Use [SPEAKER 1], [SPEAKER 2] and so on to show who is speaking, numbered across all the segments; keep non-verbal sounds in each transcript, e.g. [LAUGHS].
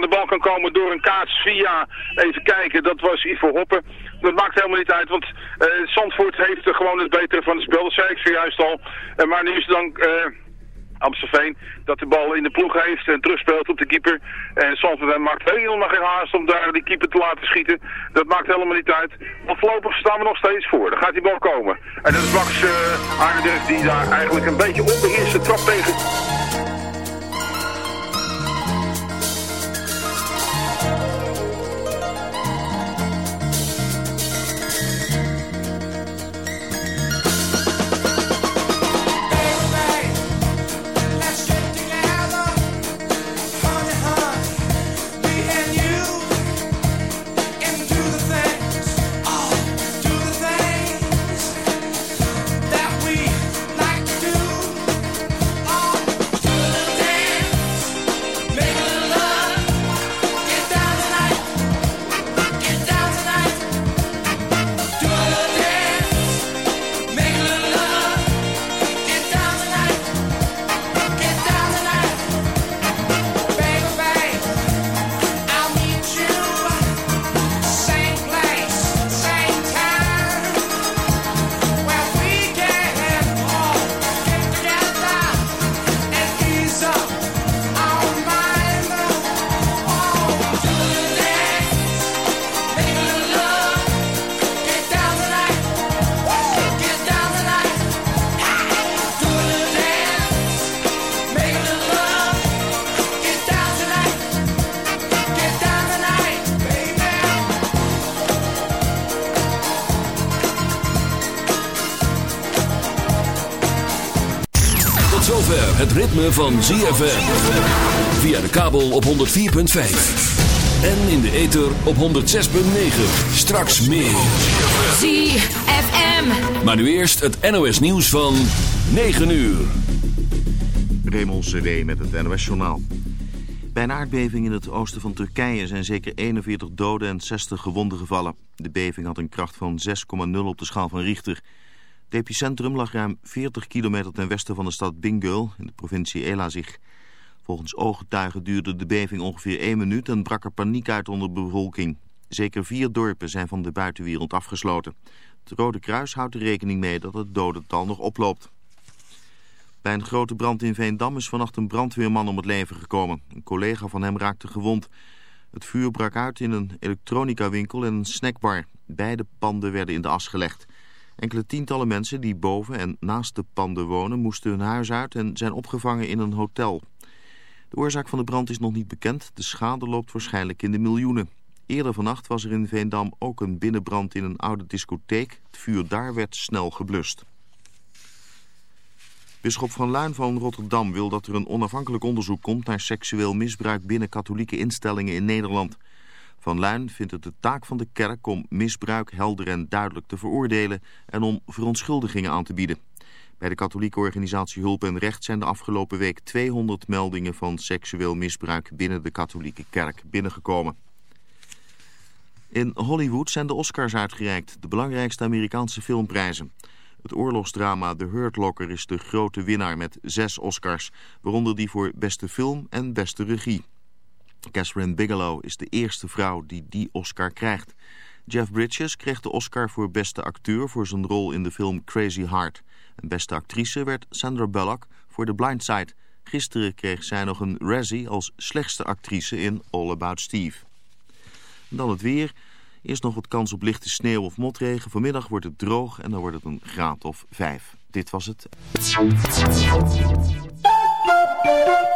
[SPEAKER 1] de bal kan komen door een kaats via, even kijken, dat was Ivo Hoppen. Dat maakt helemaal niet uit, want uh, Zandvoort heeft gewoon het betere van het spel. Dat zei ik zojuist al. Uh, maar nu is het dan... Amstelveen dat de bal in de ploeg heeft en terugspeelt op de keeper. En Zandvoort maakt helemaal geen haast om daar die keeper te laten schieten. Dat maakt helemaal niet uit. Want voorlopig staan we nog steeds voor. Dan gaat die bal komen. En dat is Max uh, die daar eigenlijk een beetje onbeheerste trap tegen...
[SPEAKER 2] van ZFM. Via de kabel op 104.5. En in de ether op 106.9. Straks meer. ZFM. Maar nu eerst het NOS nieuws van 9 uur.
[SPEAKER 3] Raymond CD met het NOS journaal. Bij een aardbeving in het oosten van Turkije zijn zeker 41 doden en 60 gewonden gevallen. De beving had een kracht van 6,0 op de schaal van Richter... Het epicentrum lag ruim 40 kilometer ten westen van de stad Bingöl in de provincie Elazig. Volgens ooggetuigen duurde de beving ongeveer één minuut en brak er paniek uit onder de bevolking. Zeker vier dorpen zijn van de buitenwereld afgesloten. Het Rode Kruis houdt er rekening mee dat het dodental nog oploopt. Bij een grote brand in Veendam is vannacht een brandweerman om het leven gekomen. Een collega van hem raakte gewond. Het vuur brak uit in een elektronica winkel en een snackbar. Beide panden werden in de as gelegd. Enkele tientallen mensen die boven en naast de panden wonen moesten hun huis uit en zijn opgevangen in een hotel. De oorzaak van de brand is nog niet bekend. De schade loopt waarschijnlijk in de miljoenen. Eerder vannacht was er in Veendam ook een binnenbrand in een oude discotheek. Het vuur daar werd snel geblust. Bisschop van Luin van Rotterdam wil dat er een onafhankelijk onderzoek komt naar seksueel misbruik binnen katholieke instellingen in Nederland. Van Luin vindt het de taak van de kerk om misbruik helder en duidelijk te veroordelen en om verontschuldigingen aan te bieden. Bij de katholieke organisatie Hulp en Recht zijn de afgelopen week 200 meldingen van seksueel misbruik binnen de katholieke kerk binnengekomen. In Hollywood zijn de Oscars uitgereikt, de belangrijkste Amerikaanse filmprijzen. Het oorlogsdrama The Hurt Locker is de grote winnaar met zes Oscars, waaronder die voor beste film en beste regie. Catherine Bigelow is de eerste vrouw die die Oscar krijgt. Jeff Bridges kreeg de Oscar voor beste acteur voor zijn rol in de film Crazy Heart. Beste actrice werd Sandra Bullock voor The Blind Side. Gisteren kreeg zij nog een Razzie als slechtste actrice in All About Steve. Dan het weer. Eerst nog wat kans op lichte sneeuw of motregen. Vanmiddag wordt het droog en dan wordt het een graad of vijf. Dit was het.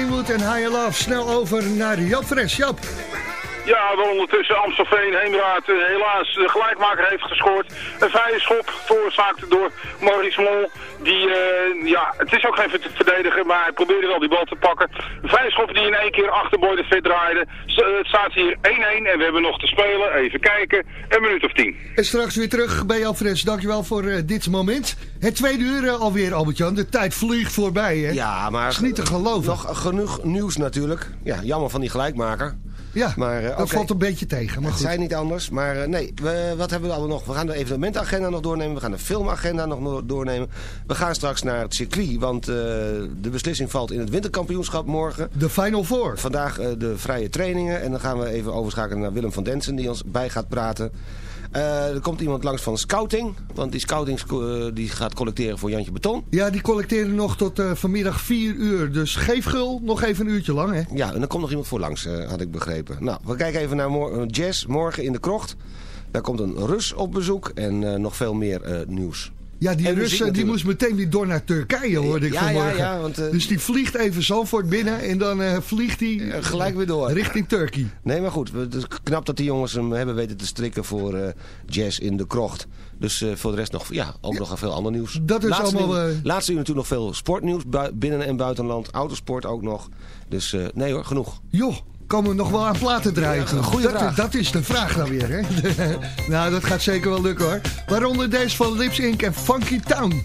[SPEAKER 4] En Higher Love. Snel over naar Jap Fres. Jap.
[SPEAKER 1] Ja, wel ondertussen Amstelveen Heemraad eh, helaas de gelijkmaker heeft gescoord. Een vrije schop veroorzaakt door Maurice Mol. Die, eh, ja, het is ook geen verd- verdediger, maar hij probeerde wel die bal te pakken. Een vrije schop die in één keer achter Boy de Vet draaide. Eh, het staat hier 1-1 en we hebben nog te spelen. Even kijken, een minuut of tien.
[SPEAKER 4] En straks weer terug bij Fres. Dankjewel voor eh, dit moment. Het tweede uur eh, alweer, Albert-Jan. De tijd vliegt voorbij, hè?
[SPEAKER 5] Ja, maar...
[SPEAKER 4] is niet te geloven.
[SPEAKER 5] Nog genoeg nieuws natuurlijk. Ja, jammer van die gelijkmaker.
[SPEAKER 4] Ja,
[SPEAKER 5] Maar, eh,
[SPEAKER 4] dat valt een beetje tegen. Maar
[SPEAKER 5] Het
[SPEAKER 4] goed.
[SPEAKER 5] zijn niet anders. Maar eh, nee, we, wat hebben we allemaal nog? We gaan de evenementagenda nog doornemen. We gaan de filmagenda nog no- doornemen. We gaan straks naar het circuit. Want eh, de beslissing valt in het winterkampioenschap morgen.
[SPEAKER 4] De Final Four.
[SPEAKER 5] Vandaag de vrije trainingen. En dan gaan we even overschakelen naar Willem van Densen. Die ons bij gaat praten. Eh, er komt iemand langs van scouting. Want die scouting eh, die gaat collecteren voor Jantje Beton.
[SPEAKER 6] Ja, die collecteren nog tot eh, vanmiddag 4 uur. Dus geef gul nog even een uurtje lang, hè?
[SPEAKER 5] Ja, en er komt nog iemand voor langs, had ik begrepen. Nou, we kijken even naar mor- jazz morgen in de krocht. Daar komt een Rus op bezoek en nog veel meer nieuws.
[SPEAKER 6] Ja, die Russen die
[SPEAKER 5] natuurlijk.
[SPEAKER 6] moest meteen weer door naar Turkije, hoorde ik
[SPEAKER 5] Ja, ja,
[SPEAKER 6] vanmorgen.
[SPEAKER 5] ja, want, eh,
[SPEAKER 6] dus die vliegt even Zandvoort binnen en dan eh, vliegt hij
[SPEAKER 5] gelijk weer door.
[SPEAKER 6] richting Turkey.
[SPEAKER 5] Nee, maar goed, het is knap dat die jongens hem hebben weten te strikken voor eh, jazz in de krocht. Dus voor de rest nog, ja, ook nog veel ander nieuws.
[SPEAKER 6] Dat is
[SPEAKER 5] laatste
[SPEAKER 6] allemaal,
[SPEAKER 5] Uur, laatste uur natuurlijk nog veel sportnieuws, binnen- en buitenland. Autosport ook nog. Dus nee hoor, genoeg.
[SPEAKER 6] Joh, komen we nog wel aan platen draaien?
[SPEAKER 5] Ja, goeie
[SPEAKER 6] dat, dat is de vraag dan weer, hè? [LAUGHS] nou, dat gaat zeker wel lukken, hoor. Waaronder deze van Lips Inc. en Funky Town.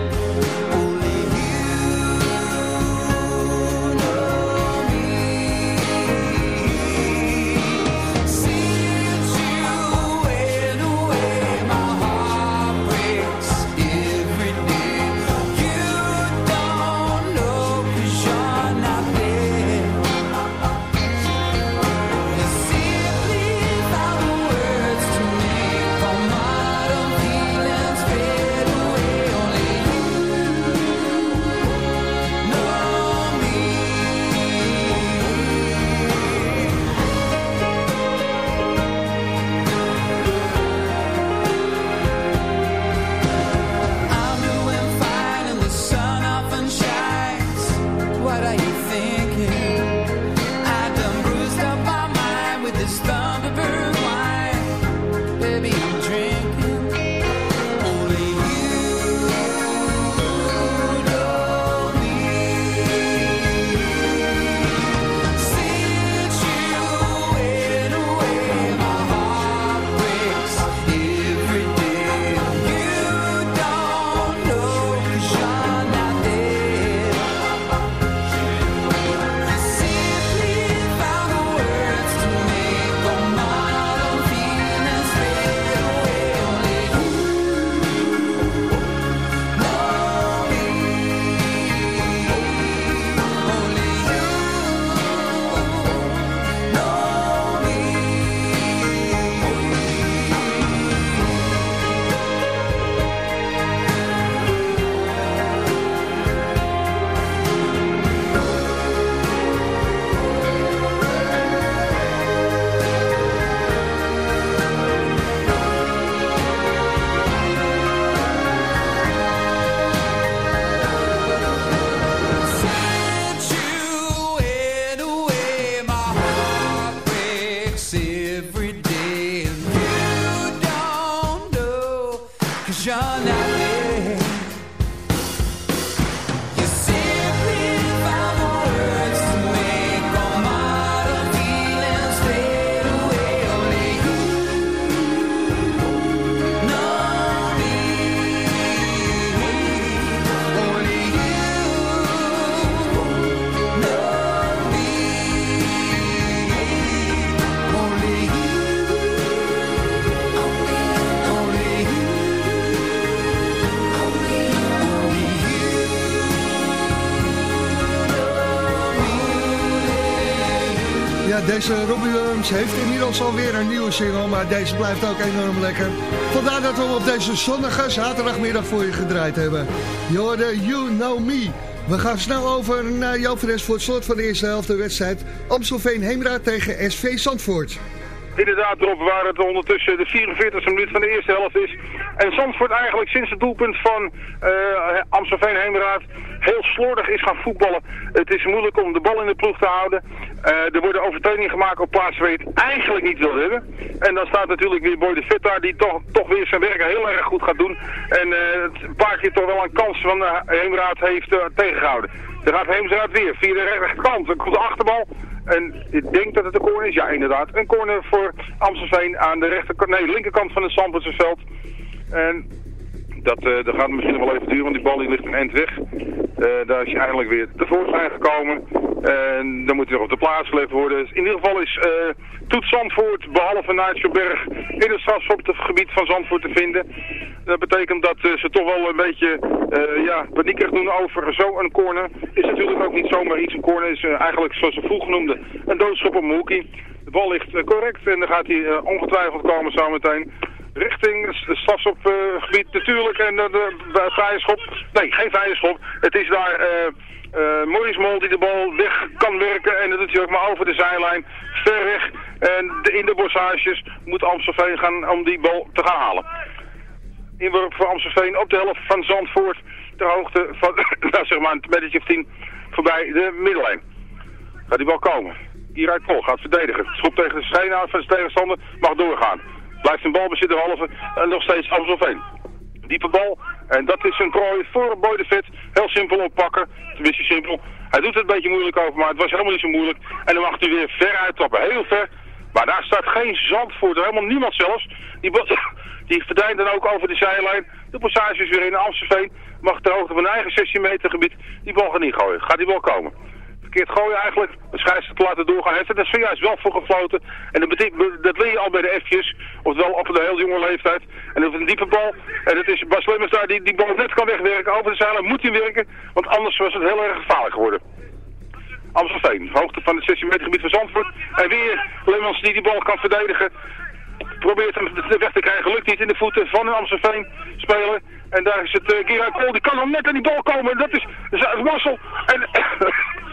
[SPEAKER 4] Deze Robbie Williams heeft inmiddels alweer een nieuwe single, maar deze blijft ook enorm lekker. Vandaar dat we hem op deze zonnige zaterdagmiddag voor je gedraaid hebben. Je hoorde You Know Me. We gaan snel over naar Fres voor het slot van de eerste helft de wedstrijd. Amstelveen Heemraad tegen SV Zandvoort.
[SPEAKER 1] Inderdaad, Rob, waar het ondertussen de 44e minuut van de eerste helft is. En Zandvoort eigenlijk sinds het doelpunt van eh Amstelveen Heemraad heel slordig is gaan voetballen. Het is moeilijk om de bal in de ploeg te houden. Eh, er worden overtredingen gemaakt op plaatsen waar je het eigenlijk niet wil hebben. En dan staat natuurlijk weer Boy de Vet daar die toch, toch weer zijn werk heel erg goed gaat doen. En eh, het een paar keer toch wel een kans van de Heemraad heeft eh, tegengehouden. Dan gaat Heemraad weer via de rechterkant. Dan komt de achterbal. En ik denk dat het een corner is. Ja, inderdaad. Een corner voor Amstelveen aan de rechterkant, nee, linkerkant van het Zandvoortse veld. En dat, eh, dat gaat misschien wel even duren, want die bal die ligt een eind weg. Eh, daar is hij eindelijk weer tevoorschijn gekomen. En dan moet hij op de plaats gelegd worden. Dus in ieder geval is uh, Toet Zandvoort, behalve Naartjeberg, in het strafschopgebied van Zandvoort te vinden. Dat betekent dat uh, ze toch wel een beetje uh, ja, paniekerig doen over zo'n corner. Is natuurlijk ook niet zomaar iets. Een corner is eigenlijk, zoals ze vroeg noemde, een doodschop op Moekie. De bal ligt correct en dan gaat hij ongetwijfeld komen zometeen richting het strafschopgebied natuurlijk. En de, de, vrije schop. Nee, geen vrije schop. Het is daar uh, Mol die de bal weg kan werken. En dat doet hij ook maar over de zijlijn. Ver weg. En in de bossages moet Amstelveen gaan om die bal te gaan halen. Inworp voor Amstelveen op de helft van Zandvoort. Ter hoogte van, [COUGHS] nou zeg maar, een metertje of tien voorbij de middellijn. Gaat die bal komen. Hieruit Pol gaat verdedigen. Schop tegen de aan van zijn tegenstander. Mag doorgaan. Blijft een balbezit halve en nog steeds Amstelveen. Diepe bal En dat is een prooi voor Boy de Vet. Heel simpel oppakken. Tenminste simpel. Hij doet het een beetje moeilijk over, maar het was helemaal niet zo moeilijk. En dan mag hij weer ver uittrappen. Heel ver. Maar daar staat geen zandvoort. Helemaal niemand zelfs. Die, [COUGHS] die verdwijnt dan ook over de zijlijn. De passage is weer in Amstelveen. Mag ter hoogte van eigen 16 meter gebied die bal gaan niet gooien. Gaat die bal komen? Verkeerd gooien eigenlijk. De scheidsrechter te laten doorgaan. Heeft er dus zojuist wel voor gefloten. En dat, dat leer je al bij de F'jes. Oftewel op een heel jonge leeftijd. En dat is een diepe bal. En het is Bas Lemmers daar die die bal net kan wegwerken. Over de zijlijn moet hij werken. Want anders was het heel erg gevaarlijk geworden. Amstelveen, hoogte van het 16 meter gebied van Zandvoort. En weer Lemmers die die bal kan verdedigen. Probeert hem weg te krijgen, lukt niet in de voeten van een Amstelveen speler. En daar is het uh, Gerard Kool, die kan nog net aan die bal komen. En dat is, dat is Marcel. En [COUGHS]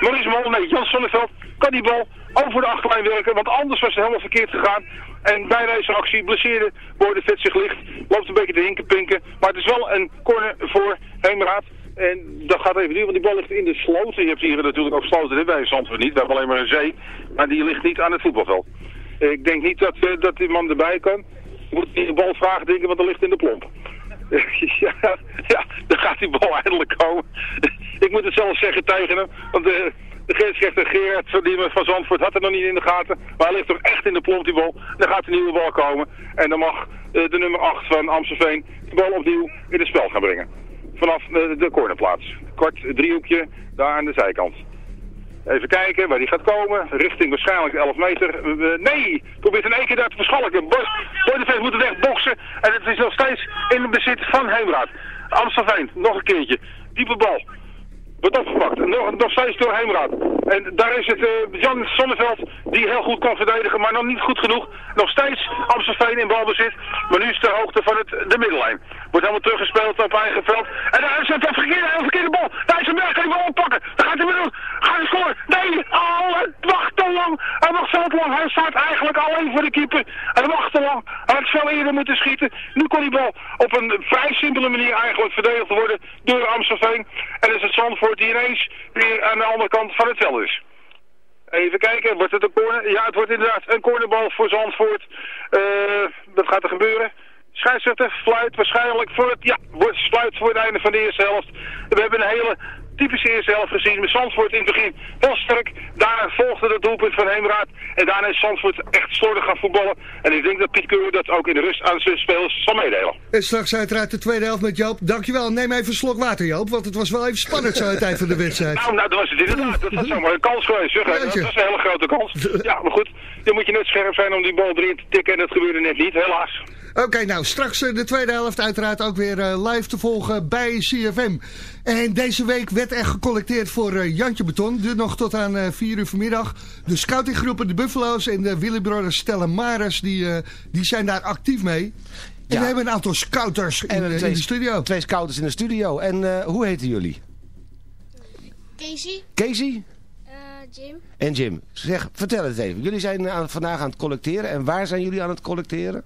[SPEAKER 1] Maurice Mol, nee, Jan Sonneveld kan die bal over de achterlijn werken. Want anders was het helemaal verkeerd gegaan. En bij deze actie blesseerde Boy de Vet zich licht. Loopt een beetje te hinkenpinken. Maar het is wel een corner voor Heemraad. En dat gaat even niet, want die bal ligt in de sloot. Je hebt hier natuurlijk ook sloten hè, bij Zandvoort niet. We hebben alleen maar een zee. Maar die ligt niet aan het voetbalveld. Ik denk niet dat, eh, dat die man erbij kan. Moet die de bal vragen denken, want er ligt in de plomp. [LAUGHS] ja, ja, dan gaat die bal eindelijk komen. [LAUGHS] Ik moet het zelf zeggen tegen hem. Want de, de grensrechter Gerard die van Zandvoort had het nog niet in de gaten. Maar hij ligt toch echt in de plomp die bal. Dan gaat de nieuwe bal komen. En dan mag eh, de nummer 8 van Amstelveen de bal opnieuw in het spel gaan brengen. Vanaf de, de cornerplaats. Kort driehoekje daar aan de zijkant. Even kijken waar die gaat komen. Richting waarschijnlijk 11 meter. Eh, nee, probeert in één keer daar te verschalken. Boydeveen moet het echt boksen. En het is nog steeds in het bezit van Heemraad. Amstelveen, nog een keertje. Diepe bal. Wordt opgepakt. Nog, nog steeds door Heemraad. En daar is het eh, Jan Sonneveld die heel goed kan verdedigen, maar nog niet goed genoeg. Nog steeds Amstelveen in balbezit. Maar nu is ter hoogte van het, de middellijn. Wordt helemaal teruggespeeld op eigen veld. En daar is het een verkeerde, een verkeerde bal. Daar is een berg, kan die bal oppakken. Dan gaat hij weer. Gaat hij scoren. Nee, oh, het wacht te lang. Hij wacht zo te lang. Hij staat eigenlijk alleen voor de keeper. Hij wacht te lang. Hij had veel eerder moeten schieten. Nu kon die bal op een vrij simpele manier eigenlijk verdedigd worden door Amstelveen. En is het Zandvoort die ineens weer aan de andere kant van het veld is. Even kijken, wordt het een corner? Ja, het wordt inderdaad een cornerbal voor Zandvoort. Eh, wat gaat er gebeuren? Scheidsrechter fluit waarschijnlijk voor het, ja, wordt voor het einde van de eerste helft. We hebben een hele typische eerste helft gezien met Zandvoort in het begin heel sterk. Volgde het doelpunt van Heemraad en daarna is Zandvoort echt slordig gaan voetballen. En ik denk dat Piet Keur dat ook in de rust aan zijn spelers zal meedelen.
[SPEAKER 4] En straks uiteraard de tweede helft met Joop. Dankjewel, neem even een slok water Joop, want het was wel even spannend zo aan het eind van de wedstrijd.
[SPEAKER 1] Nou, nou, dat was het inderdaad. Dat was zomaar een kans geweest. Zeg. Dat was een hele grote kans. Ja, maar goed, dan moet je net scherp zijn om die bal erin te tikken en dat gebeurde net niet, helaas.
[SPEAKER 4] Oké, nou straks eh, de tweede helft uiteraard ook weer eh, live te volgen bij CFM. En deze week werd er gecollecteerd voor eh, Jantje Beton. Duurt nog tot aan eh 4 uur vanmiddag. De scoutinggroepen, de Buffalo's en de Willy Brothers Stella Maris, die, eh, die zijn daar actief mee. En
[SPEAKER 5] Ja.
[SPEAKER 4] we hebben een aantal scouters in,
[SPEAKER 5] En
[SPEAKER 4] de studio.
[SPEAKER 5] Twee scouters in de studio. En eh, hoe heten jullie?
[SPEAKER 7] Casey,
[SPEAKER 5] Casey
[SPEAKER 7] eh, Jim.
[SPEAKER 5] en Jim. Zeg, vertel het even. Jullie zijn aan, vandaag aan het collecteren. En waar zijn jullie aan het collecteren?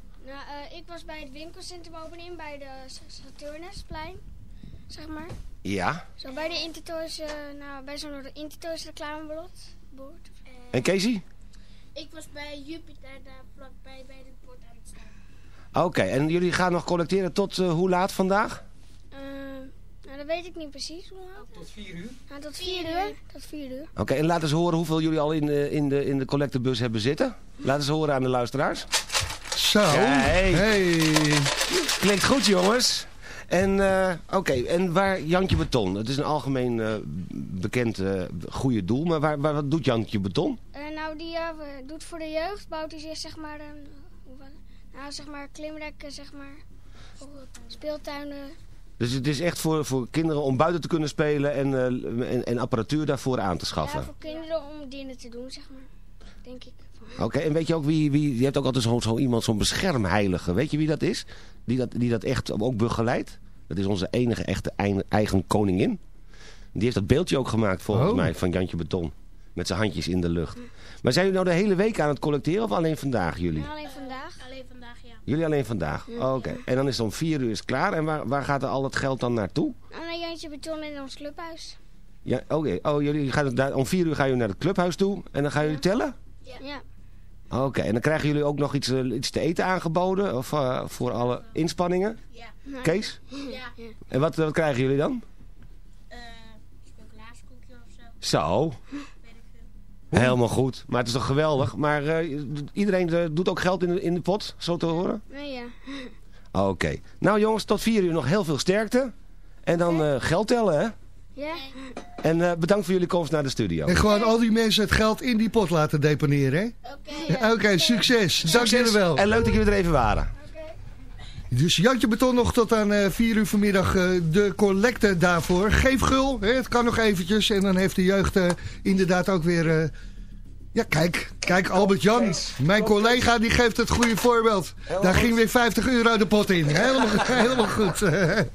[SPEAKER 7] Ik was bij het winkelcentrum opening bij de Saturnusplein, zeg maar.
[SPEAKER 5] Ja.
[SPEAKER 7] Zo bij de Intertoys, eh, nou, bij zo'n Intertoys reclamebord. bord.
[SPEAKER 5] En Casey?
[SPEAKER 7] Ik was bij Jupiter daar vlakbij bij het bord aan het staan.
[SPEAKER 5] Oké, en jullie gaan nog collecteren tot eh, hoe laat vandaag?
[SPEAKER 7] Eh, nou, dat weet ik niet precies hoe laat. Tot 4 uur. Nou, tot 4 uur. Tot 4 uur.
[SPEAKER 5] Oké, en laat eens horen hoeveel jullie al in de, in de, in de collectebus hebben zitten. Laat eens horen aan de luisteraars.
[SPEAKER 4] Zo.
[SPEAKER 5] Hey.
[SPEAKER 4] Hey.
[SPEAKER 5] Klinkt goed, jongens. En, eh, oké, en waar Jantje Beton? Het is een algemeen eh, bekend eh goede doel, maar waar, waar, wat doet Jantje Beton?
[SPEAKER 7] Eh, nou, die doet voor de jeugd, bouwt hij zich zeg maar nou, zeg maar klimrekken, zeg maar, speeltuinen.
[SPEAKER 5] Dus het is echt voor, voor kinderen om buiten te kunnen spelen en, eh, en, en apparatuur daarvoor aan te schaffen.
[SPEAKER 7] Ja, voor kinderen om dingen te doen, zeg maar. Denk ik.
[SPEAKER 5] Oké, en weet je ook wie, wie je hebt ook altijd zo'n zo iemand, zo'n beschermheilige. Weet je wie dat is? Die dat, die dat echt ook begeleidt? Dat is onze enige echte eigen, koningin. Die heeft dat beeldje ook gemaakt volgens
[SPEAKER 4] Oh.
[SPEAKER 5] mij van Jantje Beton. Met zijn handjes in de lucht. Maar zijn jullie nou de hele week aan het collecteren of alleen vandaag jullie?
[SPEAKER 7] Ja, alleen vandaag. Alleen vandaag, ja.
[SPEAKER 5] Jullie alleen vandaag? Oké. En dan is het om vier uur is klaar. En waar, waar gaat er al het geld dan naartoe?
[SPEAKER 7] Naar Jantje Beton in ons clubhuis.
[SPEAKER 5] Ja, oké. Oh, jullie gaan daar, om vier uur gaan jullie naar het clubhuis toe. En dan gaan jullie tellen?
[SPEAKER 7] Ja. ja.
[SPEAKER 5] Oké, en dan krijgen jullie ook nog iets, eh, iets te eten aangeboden? Of eh, voor alle inspanningen?
[SPEAKER 8] Ja.
[SPEAKER 5] Kees?
[SPEAKER 8] Ja.
[SPEAKER 5] En wat, wat krijgen jullie dan?
[SPEAKER 8] Chocolaaskoekje of zo.
[SPEAKER 5] Zo. Helemaal goed. Maar het is toch geweldig. Maar eh, iedereen eh, doet ook geld in de, in de pot, zo te horen?
[SPEAKER 8] Nee, ja.
[SPEAKER 5] Oké. Nou jongens, tot vier uur nog heel veel sterkte. En dan eh, geld tellen, hè?
[SPEAKER 8] Ja?
[SPEAKER 5] En eh, bedankt voor jullie komst naar de studio.
[SPEAKER 9] En gewoon al die mensen het geld in die pot laten deponeren, hè? Oké. Oké, succes. Dank jullie wel.
[SPEAKER 5] En leuk dat jullie er even waren.
[SPEAKER 9] Dus Jantje Beton nog tot aan eh 4 uur vanmiddag eh, de collecte daarvoor. Geef gul, hè, het kan nog eventjes. En dan heeft de jeugd eh, inderdaad ook weer... ja, kijk, kijk Albert Jan, mijn collega, die geeft het goede voorbeeld. Daar ging weer 50 euro de pot in. Helemaal, [LAUGHS] helemaal goed.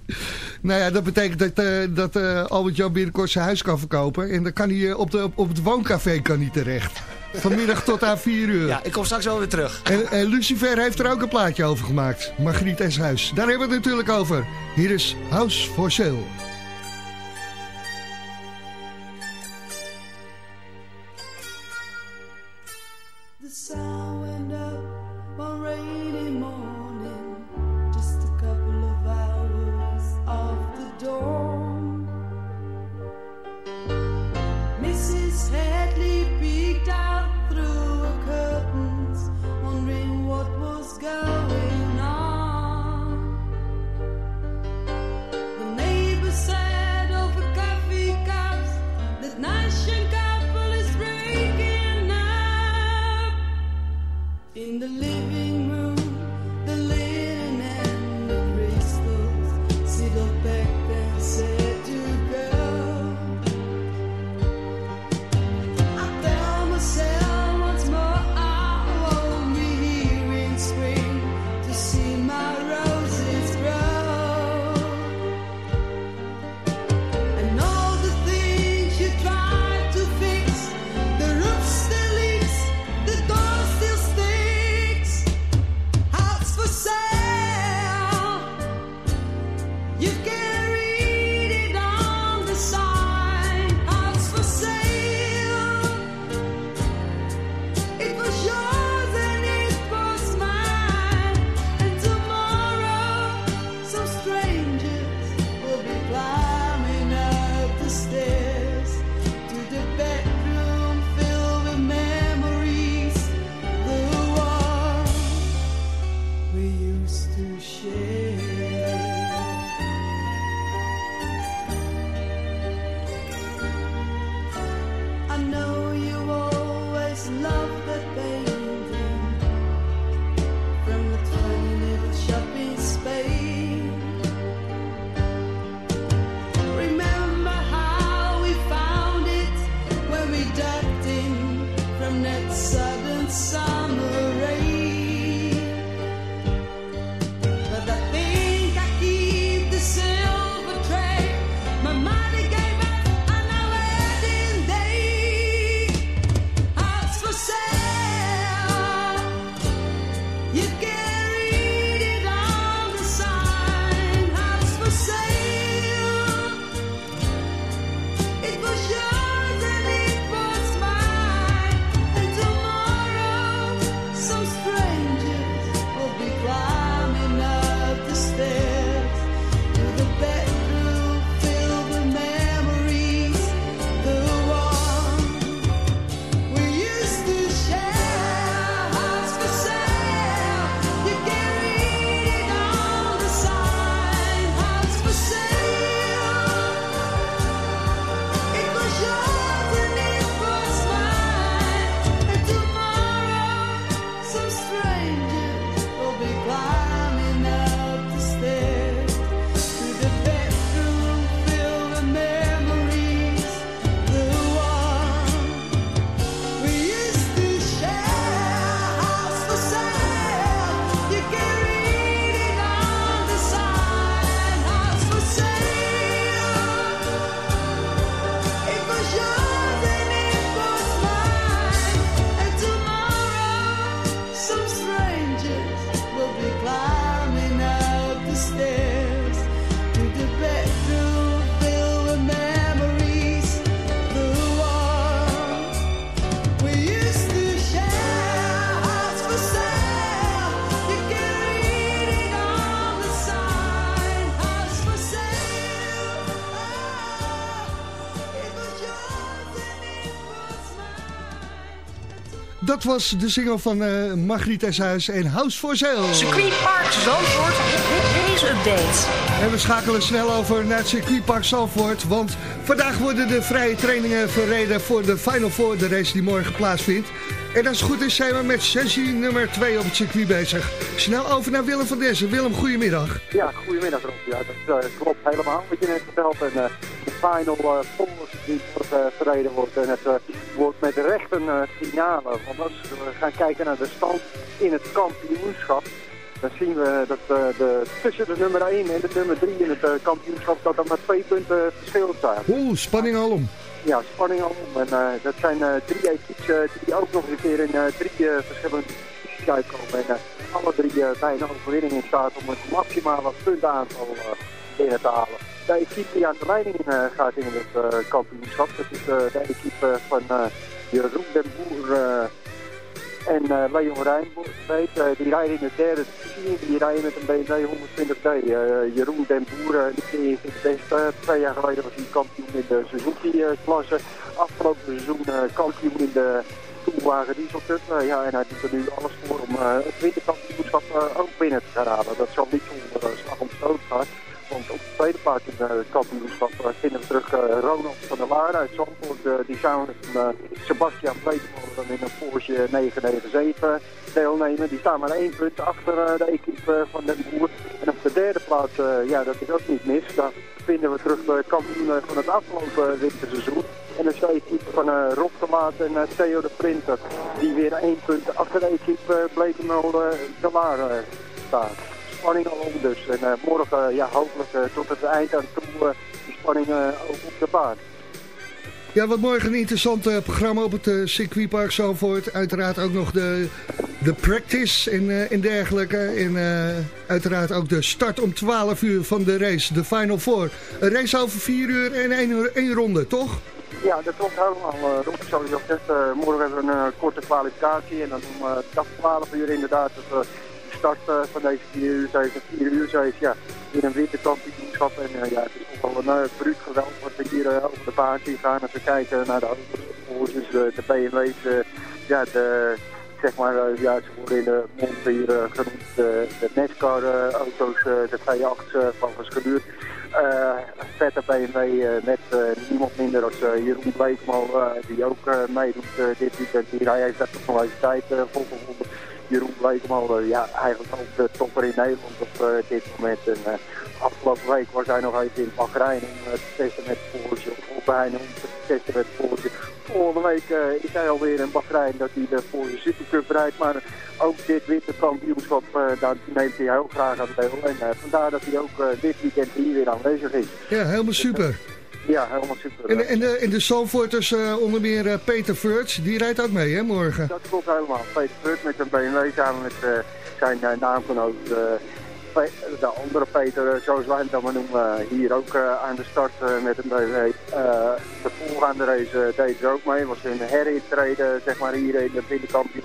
[SPEAKER 9] [LAUGHS] nou ja, dat betekent dat, eh, dat eh, Albert Jan binnenkort zijn huis kan verkopen. En dan kan hij eh, op, de, op het wooncafé kan hij terecht. Vanmiddag tot aan 4 uur.
[SPEAKER 5] Ja, ik kom straks wel weer terug.
[SPEAKER 9] En, en Lucifer heeft er ook een plaatje over gemaakt. Margriet S. Huis. Daar hebben we het natuurlijk over. Hier is House for Sale.
[SPEAKER 4] Dat was de single van uh, Margriet Eshuis en House for Sale.
[SPEAKER 10] Circuitpark Zandvoort, race update.
[SPEAKER 4] En we schakelen snel over naar het circuitpark Zandvoort. Want vandaag worden de vrije trainingen verreden voor de Final Four, de race die morgen plaatsvindt. En als het goed is zijn we met sessie nummer 2 op het circuit bezig. Snel over naar Willem van Dessen. Willem, goedemiddag.
[SPEAKER 11] Ja, goedemiddag Rob. Ja, dat uh, klopt helemaal wat je net vertelt. En uh, de final uh, four die morgen verreden wordt. En het wordt met recht een finale. Want als we gaan kijken naar de stand in het kampioenschap dan zien we dat de, tussen de nummer 1 en de nummer 3 in het kampioenschap dat er maar twee punten verschil staat.
[SPEAKER 4] Oeh, spanning alom.
[SPEAKER 11] Ja, spanning alom. En dat zijn drie equipes die ook nog een keer in drie verschillende posities uitkomen. En alle drie bij een overwinning in staat om het maximale puntaantal binnen te halen. De equipe die aan de leiding gaat in het kampioenschap, dat is de equipe van Jeroen den Boer en uh, Leon Rijnbeek, uh, die rijden in de derde divisie. Die rijden met een BMW 120D. Uh, Jeroen den Boer, die is. Twee jaar geleden was hij kampioen in de Suzuki-klasse. Afgelopen seizoen kampioen in de Toelwagen Diesel Cup. ja, en hij doet er nu alles voor om het winterkampioenschap ook binnen te gaan halen. Dat zal niet zonder slag om stoot gaan. Want op de tweede plaats in het kampioenschap vinden we terug Ronald van der Laar uit Zandvoort. die samen met Sebastian dan in een Porsche 997 deelnemen. Die staan maar één punt achter de equipe van Den Boer. En op de derde plaats, ja dat is ook niet mis. Daar vinden we terug de kampioen van het afgelopen winterseizoen. En dan is de equipe van Rob de Maat en uh, Theo de Printer. Die weer één punt achter de equipe uh, Blekenmolen de Laar staan spanning al om dus. En uh, morgen ja, hopelijk uh, tot het eind aan toe uh, die spanning ook op de baan.
[SPEAKER 4] Ja, wat morgen een interessant programma op het circuitpark Zalvoort. Uiteraard ook nog de, de practice en, en dergelijke. En uiteraard ook de start om 12 uur van de race, de Final Four. Een race over 4 uur en één, één ronde, toch?
[SPEAKER 11] Ja, dat klopt helemaal. Uh, je al zegt, morgen hebben we een korte kwalificatie. En dan om dag 12 uur inderdaad het start uh, van deze 4 uur 7, 4 uur 7, ja, in een winterkampioenschap. En uh, ja, het is toch wel een uh, bruut geweld wat we hier over de baan zien gaan. Als we kijken naar de auto's, dus de BMW's, ja, de, zeg maar, ja, ze worden in de mond hier genoemd, de, de NASCAR-auto's, de V8's van Verschuur. Uh, vette BMW uh, met uh, niemand minder dan Jeroen Bleekman, die ook meedoet dit weekend hier. Hij heeft echt een tijd volgevonden. Jeroen Blekemal, ja, eigenlijk ook de topper in Nederland op uh, dit moment. En uh, afgelopen week was hij nog even in Bahrein om te testen met Porsche. Of Bahrein om te testen met Porsche. Volgende week uh, is hij alweer in Bahrein dat hij de Porsche Supercup rijdt. Maar ook dit winterkampioenschap, daar neemt hij heel graag aan deel. En vandaar dat hij ook dit weekend hier weer aanwezig is.
[SPEAKER 4] Ja, helemaal super.
[SPEAKER 11] Ja, helemaal super.
[SPEAKER 4] En, en, de, en de uh, onder meer uh, Peter Verts, die rijdt ook mee, hè, morgen?
[SPEAKER 11] Dat klopt helemaal. Peter Verts met een BMW samen met uh, zijn naamgenoot. de andere Peter, zoals wij hem dan maar noemen, hier ook aan de start met een BMW. de voorgaande race deed er ook mee. was een herintreden, zeg maar, hier in de binnenkampioen.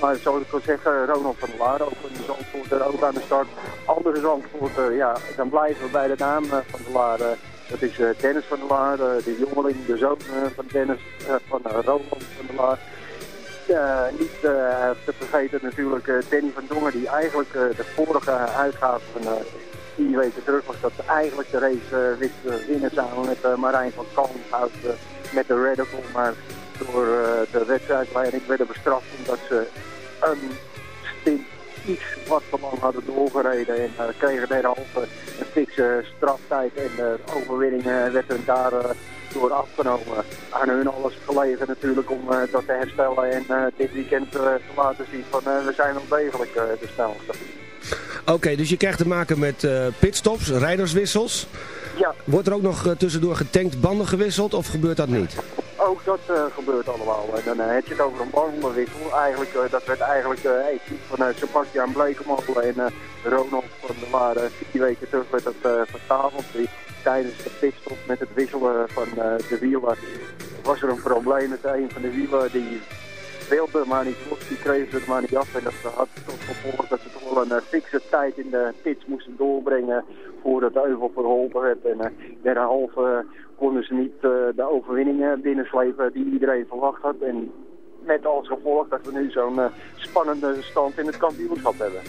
[SPEAKER 11] Maar zoals ik al zeg, Ronald van der Laar, ook in de Zandvoort, ook aan de start. Andere Zandvoort, ja, dan blijven we bij de naam van de Laar. Dat is uh, Dennis van der Laar, uh, de jongeling, de zoon uh, van Dennis, van Roland van der Laar. niet te vergeten natuurlijk Danny van Dongen, die eigenlijk de vorige uitgave van vier weken terug was dat eigenlijk de race wist winnen samen met Marijn van Kalmhout met de Radical. Maar door de wedstrijdleiding werden bestraft omdat ze een stint iets wat te lang hadden doorgereden. En uh, kregen derhalve een fikse straftijd. En de overwinning werd hun daar door afgenomen. Aan hun alles gelegen natuurlijk om dat te herstellen. En dit weekend te laten zien van we zijn wel degelijk de snelste.
[SPEAKER 5] Oké, dus je krijgt te maken met pitstops, rijderswissels.
[SPEAKER 11] Ja.
[SPEAKER 5] Wordt er ook nog tussendoor getankt banden gewisseld of gebeurt dat niet?
[SPEAKER 11] Ook dat uh, gebeurt allemaal. En dan heb je het over een bandenwissel. Eigenlijk, uh, dat werd eigenlijk uh, van Sebastian Blekemoppel en Ronald van der Laar vier weken terug werd dat vertafeld. Tijdens de pitstop met het wisselen van de wielen was er een probleem met een van de wielen. Die wilde maar niet los, die kreeg het maar niet af. En dat had tot gevolg dat ze toch wel een fixe tijd in de pits moesten doorbrengen voordat de euvel verholpen werd. En derhalve konden ze niet uh, de overwinningen binnenslepen die iedereen verwacht had. En met als gevolg dat we nu zo'n eh, spannende stand in het kampioenschap hebben.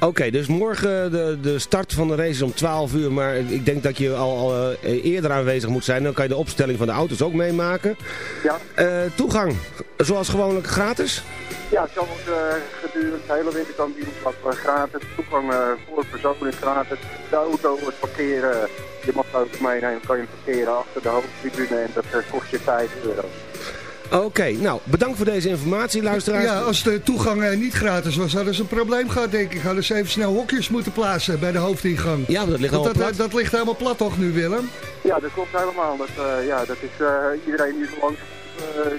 [SPEAKER 5] Oké, dus morgen de, de start van de race is om 12 uur, maar ik denk dat je al, al eh, eerder aanwezig moet zijn. Dan kan je de opstelling van de auto's ook meemaken.
[SPEAKER 11] Ja.
[SPEAKER 5] Eh, toegang, zoals gewoonlijk gratis?
[SPEAKER 11] Ja, het zal ook eh, gedurende het hele winterkampioenschap gratis. Toegang voor personen is gratis. De auto, het parkeren, je mag de auto meenemen, kan je parkeren achter de hoofdtribune en dat kost je 5 euro.
[SPEAKER 5] Oké, nou, bedankt voor deze informatie, luisteraars.
[SPEAKER 4] Ja, als de toegang uh, niet gratis was, hadden ze een probleem gehad, denk ik. Hadden ze even snel hokjes moeten plaatsen bij de hoofdingang.
[SPEAKER 5] Ja, maar dat ligt helemaal
[SPEAKER 4] dat,
[SPEAKER 5] plat.
[SPEAKER 4] dat ligt helemaal plat toch nu, Willem?
[SPEAKER 11] Ja, dat klopt helemaal. Dat, uh, ja, dat is iedereen die er langs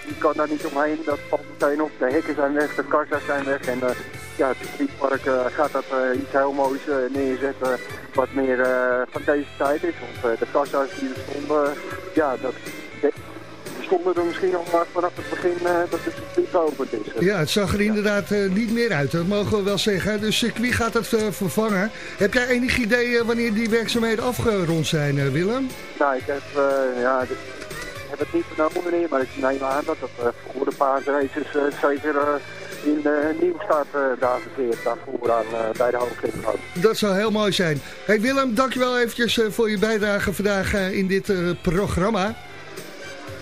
[SPEAKER 11] die kan daar niet omheen. Dat valt meteen op. De hekken zijn weg, de kassa's zijn weg. En uh, ja, het circuitpark uh, gaat dat uh, iets heel moois neerzetten. Wat meer van deze tijd is. Want de kassa's die er stonden, ja, dat, stonden er misschien al maar vanaf het begin dat het circuit geopend is.
[SPEAKER 4] Ja, het zag er inderdaad niet meer uit. Dat mogen we wel zeggen. Dus circuit gaat het vervangen. Heb jij enig idee wanneer die werkzaamheden afgerond zijn, Willem?
[SPEAKER 11] Nou, ik heb, ja... Ik heb het niet vernomen meneer, maar ik neem aan dat het uh, voor de paasraces uh, zeker uh, in de Nieuwstad daar verkeerd daar vooraan bij de hoofdingang.
[SPEAKER 4] Dat zou heel mooi zijn. Hey Willem, dankjewel eventjes voor je bijdrage vandaag in dit programma.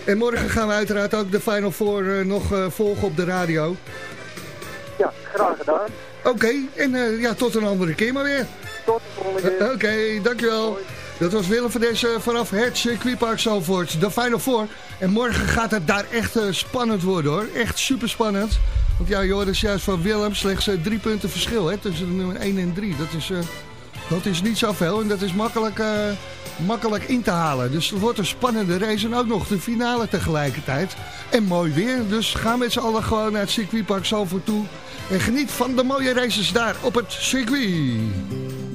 [SPEAKER 4] En morgen gaan we uiteraard ook de Final Four nog volgen op de radio.
[SPEAKER 11] Ja, graag gedaan.
[SPEAKER 4] Oké, okay, en ja, tot een andere keer maar weer.
[SPEAKER 11] Tot de volgende keer.
[SPEAKER 4] Oké, okay, dankjewel. Hoi. Dat was Willem van deze vanaf het circuitpark Zalvoort, de Final Four. En morgen gaat het daar echt uh, spannend worden hoor. Echt super spannend. Want ja, joh, dat is juist van Willem slechts uh, drie punten verschil hè, tussen de nummer 1 en 3. Dat is, dat is niet zoveel en dat is makkelijk, makkelijk in te halen. Dus het wordt een spannende race en ook nog de finale tegelijkertijd. En mooi weer, dus ga met z'n allen gewoon naar het circuitpark Zalvoort toe. En geniet van de mooie races daar op het circuit.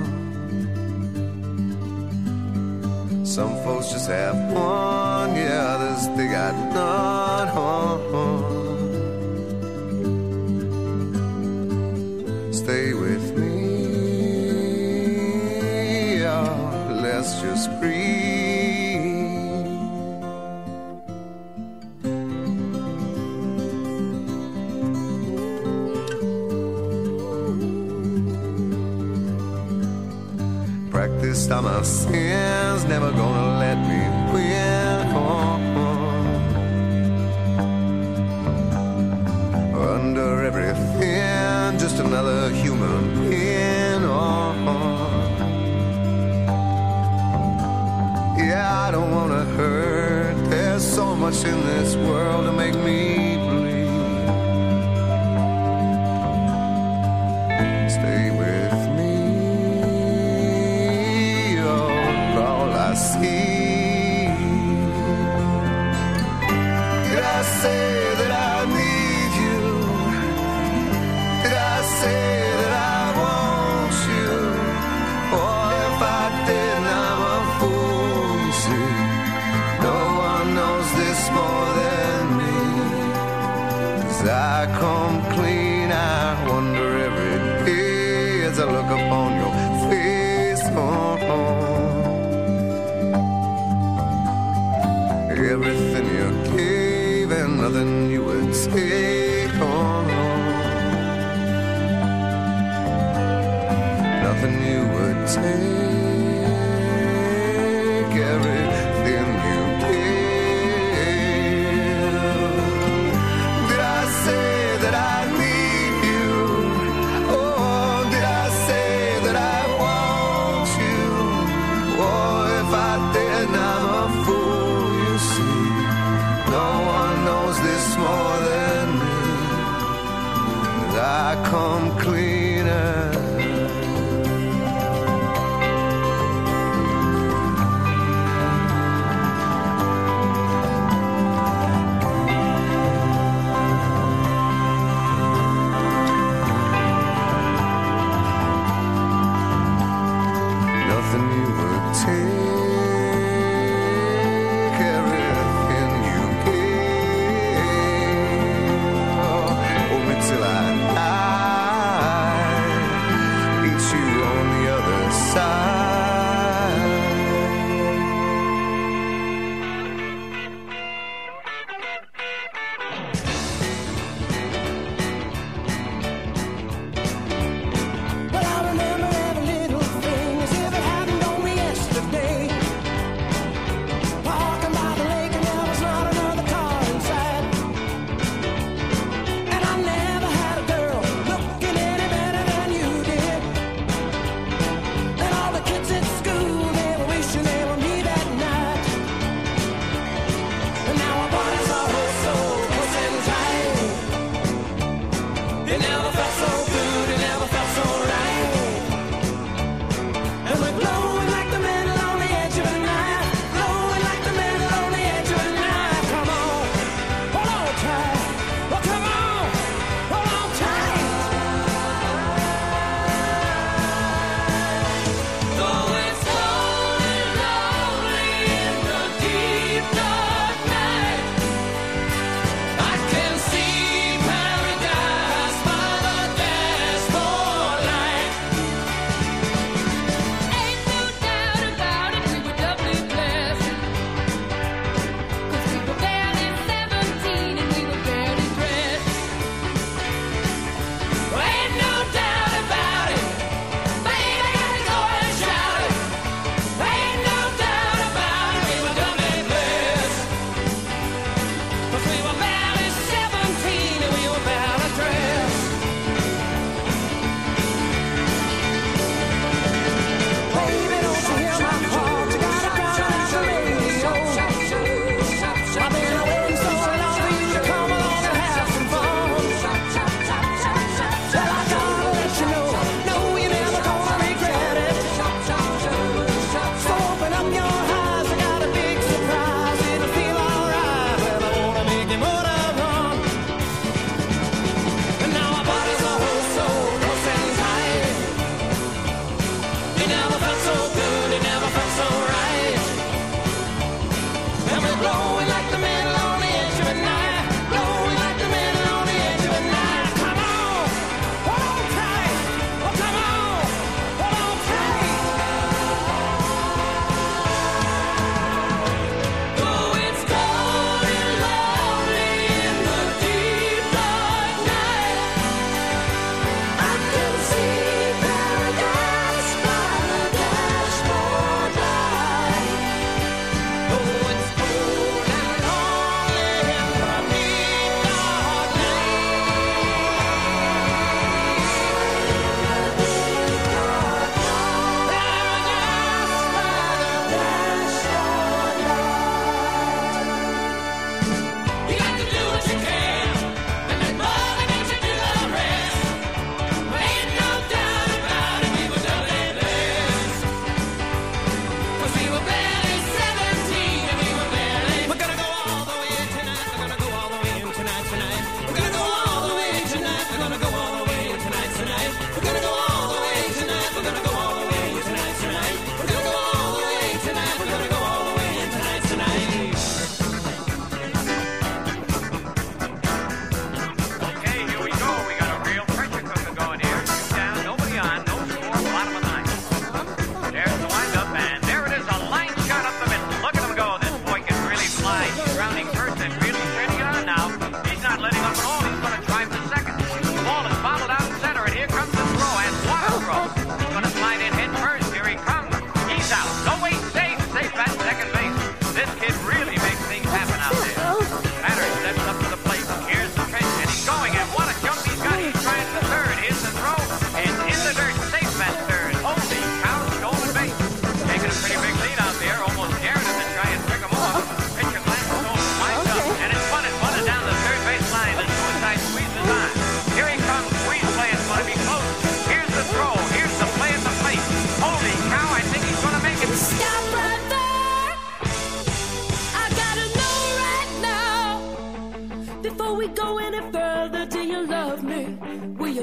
[SPEAKER 12] Some folks just have one, yeah, others they got none. Stay with My sins, never gonna let me win. Oh. Under everything, just another human being. Oh, yeah, I don't wanna hurt. There's so much in this world to make me you would
[SPEAKER 13] take.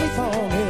[SPEAKER 13] sleep on it.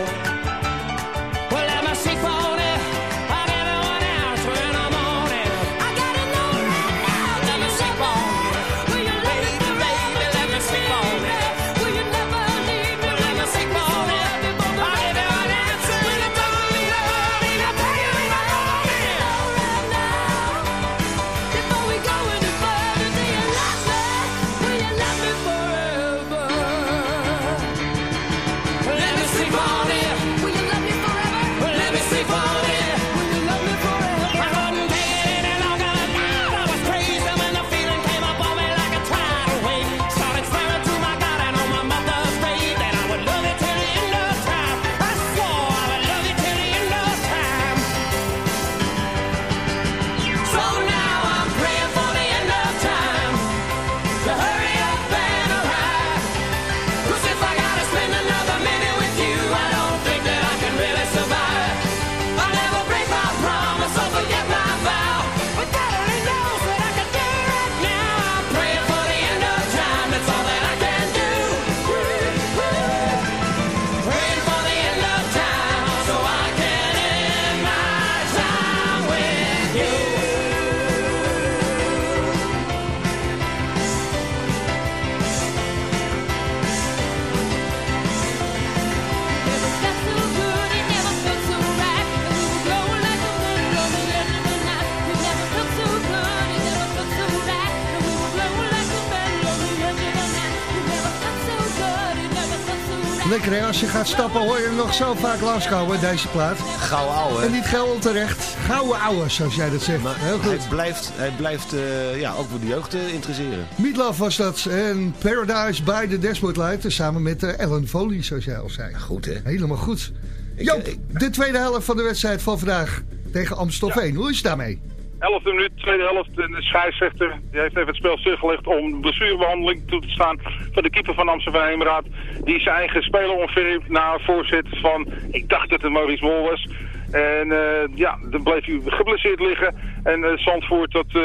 [SPEAKER 4] Lekker hè, als je gaat stappen hoor je hem nog zo vaak langskomen, deze plaat.
[SPEAKER 5] Gouden ouwe.
[SPEAKER 4] En niet geld onterecht. Gouden ouwe, zoals jij dat zegt. Heel
[SPEAKER 5] Hij
[SPEAKER 4] goed.
[SPEAKER 5] blijft, hij blijft eh, ja, ook voor de jeugd eh, interesseren.
[SPEAKER 4] Meatloaf was dat. En Paradise by the Dashboard Light. Samen met eh, Ellen Foley, zoals jij al zei.
[SPEAKER 5] Goed hè?
[SPEAKER 4] Helemaal goed. Joop, de tweede helft van de wedstrijd van vandaag tegen Amstelveen. Hoe is het daarmee?
[SPEAKER 1] 11e minuut, tweede helft. En de scheidsrechter die heeft even het spel stilgelegd om blessurebehandeling toe te staan van de keeper van Amsterdam Heemraad. Die zijn eigen speler ongeveer na voorzet van, ik dacht dat het Maurice Mol was. En eh, ja, dan bleef hij geblesseerd liggen. En Zandvoort dat, eh,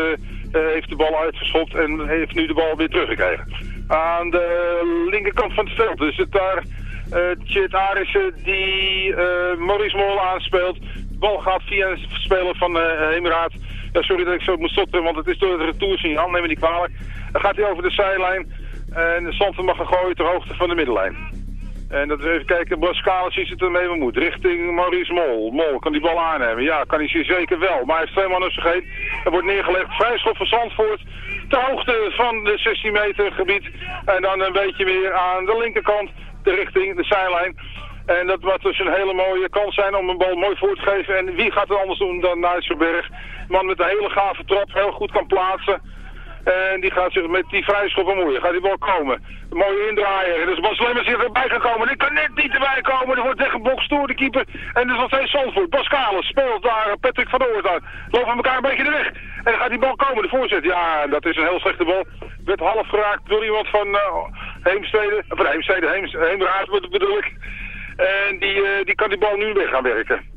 [SPEAKER 1] heeft de bal uitgeschopt en heeft nu de bal weer teruggekregen. Aan de linkerkant van het veld is het daar Chit Arissen die Maurice Mol aanspeelt. De bal gaat via een speler van Heemraad. Ja, sorry dat ik zo moet stoppen, want het is door het retoursignaal, neem me niet kwalijk. Dan gaat hij over de zijlijn en de mag gaan gooien ter hoogte van de middenlijn. En dat is even kijken, Bas Kalis is het ermee bemoeid. Richting Maurice Mol. Mol, kan die bal aannemen? Ja, kan hij zeker wel. Maar hij heeft twee man op. Er wordt neergelegd. Vrijschop van Zandvoort. Ter hoogte van de 16 meter gebied. En dan een beetje meer aan de linkerkant. De richting de zijlijn. En dat wordt dus een hele mooie kans zijn om een bal mooi voor te geven. En wie gaat het anders doen dan Nijsselberg? Man met een hele gave trap, heel goed kan plaatsen. En die gaat zich met die vrijschop bemoeien. Gaat die bal komen. Een mooie indraaier. En dus Bas Lemmers is erbij gekomen. Die kan net niet erbij komen. Er wordt weggebokst door de keeper. En dat is nog steeds Zandvoort. Bas Kalis speelt daar. Patrick van Oort aan. Lopen elkaar een beetje de weg. En dan gaat die bal komen. De voorzet. Ja, dat is een heel slechte bal. Werd half geraakt door iemand van uh, Heemstede. Van Heemstede. Heems, Heemraad bedoel ik. En die, uh, die kan die bal nu weg gaan werken.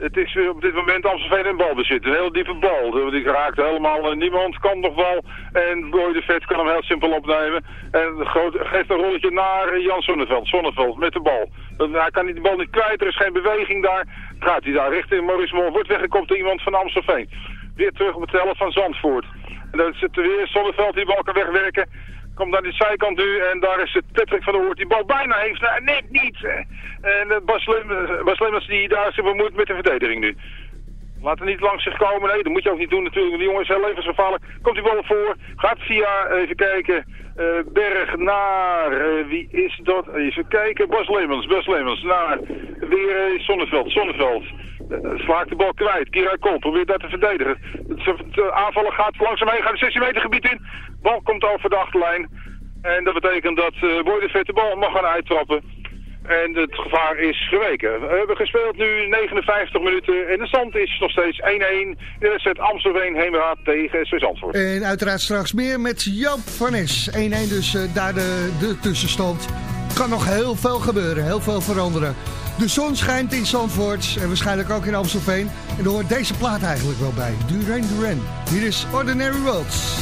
[SPEAKER 1] Het is weer op dit moment Amstelveen in balbezit. Een heel diepe bal. Die raakt helemaal eh, niemand. Kan nog wel. En Boy de Vet kan hem heel simpel opnemen. En geeft een rolletje naar eh, Jan Sonneveld. Sonneveld met de bal. Hij kan die bal niet kwijt. Er is geen beweging daar. Gaat hij daar richting Maurice Moor. Wordt weggekopt door iemand van Amstelveen. Weer terug op het helft van Zandvoort. En dan zit er weer Sonneveld die bal kan wegwerken. Komt naar de zijkant nu en daar is het Patrick van der Hoort die bal bijna heeft. Nou, net niet. eh. En eh, Bas Lemmens- Bas Lemmens die daar zich bemoeit met de verdediging nu. Laat er niet langs zich komen. Nee, dat moet je ook niet doen natuurlijk. Die jongen is heel levensgevaarlijk. Komt die bal voor. Gaat via, even kijken, eh, Berg naar, eh, wie is dat? Even kijken, Bas Lemmens. Bas Lemmens naar weer eh, Zonneveld. Zonneveld. Eh, slaakt de bal kwijt. Kira Kool probeert dat te verdedigen. Het, het aanvallen gaat langzaam heen. Gaat het 16 meter gebied in. Bal komt over de achterlijn. En dat betekent dat uh, Boy de Vet de bal mag gaan uittrappen. En het gevaar is geweken. We hebben gespeeld nu 59 minuten en de stand is nog steeds 1-1. In de wedstrijd Amstelveen Heemraad tegen SV.
[SPEAKER 9] En uiteraard straks meer met Joop van Es. 1-1 dus eh, daar de, de tussenstand. Kan nog heel veel gebeuren, heel veel veranderen. De zon schijnt in Zandvoort en waarschijnlijk ook in Amstelveen. En daar hoort deze plaat eigenlijk wel bij. Duran Duran. Hier is Ordinary Worlds.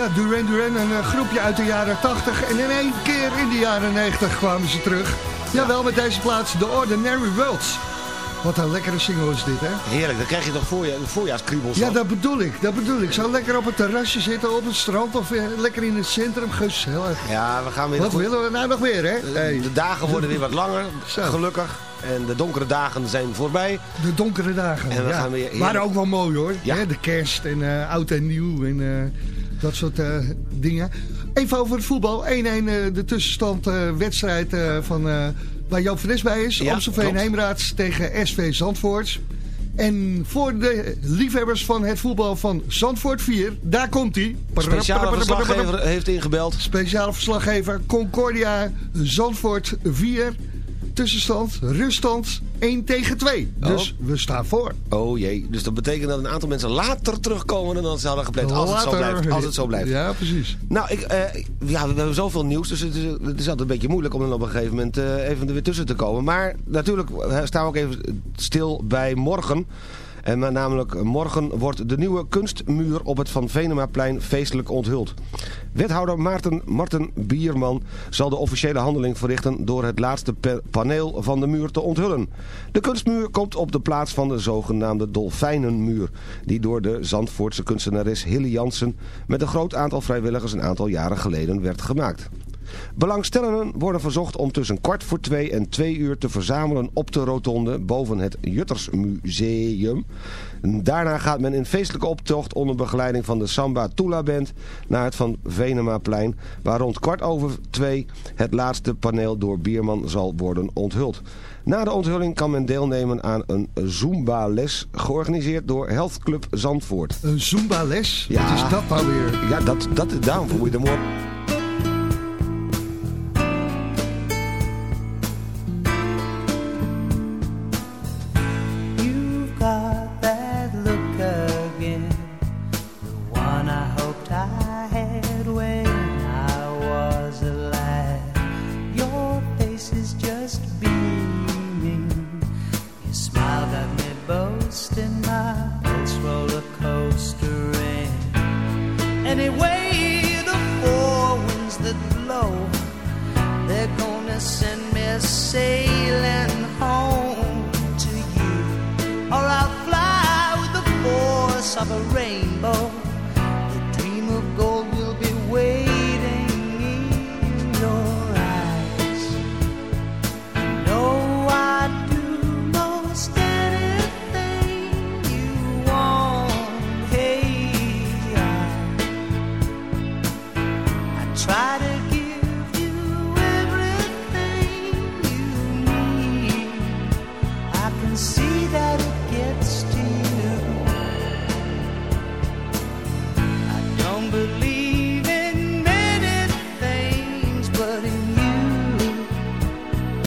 [SPEAKER 4] Ja, Duran Duran, een eh, groepje uit de jaren 80. En in één keer in de jaren 90 kwamen ze terug. Jawel, met deze plaats The Ordinary Worlds. Wat een lekkere single is dit, hè?
[SPEAKER 5] Heerlijk, dan krijg je toch voorja voorjaarskriebels.
[SPEAKER 4] Ja, dat bedoel ik. Dat bedoel ik. Zou lekker op het terrasje zitten, op het strand of eh, lekker in het centrum. Gezellig.
[SPEAKER 5] Ja, we gaan weer...
[SPEAKER 4] Wat willen we nou nog meer, hè? Hey.
[SPEAKER 5] De dagen worden weer wat langer, [LAUGHS] gelukkig. En de donkere dagen zijn voorbij.
[SPEAKER 4] De donkere dagen.
[SPEAKER 5] En we
[SPEAKER 4] ja.
[SPEAKER 5] gaan weer
[SPEAKER 4] Waren ook wel mooi hoor.
[SPEAKER 5] Ja.
[SPEAKER 4] De kerst en eh, oud en nieuw en dat soort eh, dingen. Even over het voetbal. 1-1 eh, de tussenstand eh, wedstrijd van, waar Joop van bij is.
[SPEAKER 5] Ja,
[SPEAKER 4] Amstelveen. Heemraads tegen SV Zandvoort. En voor de liefhebbers van het voetbal van Zandvoort 4, daar komt hij.
[SPEAKER 5] Speciale verslaggever heeft ingebeld.
[SPEAKER 4] Speciale verslaggever Concordia Zandvoort 4. Tussenstand, ruststand 1 tegen 2. Dus we staan voor.
[SPEAKER 5] Oh jee, dus dat betekent dat een aantal mensen later terugkomen dan ze hadden gepland. Als het zo blijft. Als het zo blijft.
[SPEAKER 4] Ja, precies.
[SPEAKER 5] Nou, ik, eh, ja, we hebben zoveel nieuws, dus het is, het is altijd een beetje moeilijk om dan op een gegeven moment eh, even er weer tussen te komen. Maar natuurlijk eh, staan we ook even stil bij morgen. En namelijk morgen wordt de nieuwe kunstmuur op het Van Venemaplein feestelijk onthuld. Wethouder Maarten Marten Bierman zal de officiële handeling verrichten door het laatste paneel van de muur te onthullen. De kunstmuur komt op de plaats van de zogenaamde Dolfijnenmuur, die door de Zandvoortse kunstenares Hilly Jansen met een groot aantal vrijwilligers een aantal jaren geleden werd gemaakt. Belangstellenden worden verzocht om tussen kwart voor twee en twee uur te verzamelen op de rotonde boven het Juttersmuseum. Daarna gaat men in feestelijke optocht onder begeleiding van de Samba Tula Band naar het Van Venemaplein, waar rond kwart over twee het laatste paneel door Bierman zal worden onthuld. Na de onthulling kan men deelnemen aan een Zumba-les georganiseerd door Health Club Zandvoort.
[SPEAKER 4] Een Zumba-les?
[SPEAKER 5] Ja.
[SPEAKER 4] Wat is dat nou weer?
[SPEAKER 5] Ja, dat, dat, daarom voel je de moord.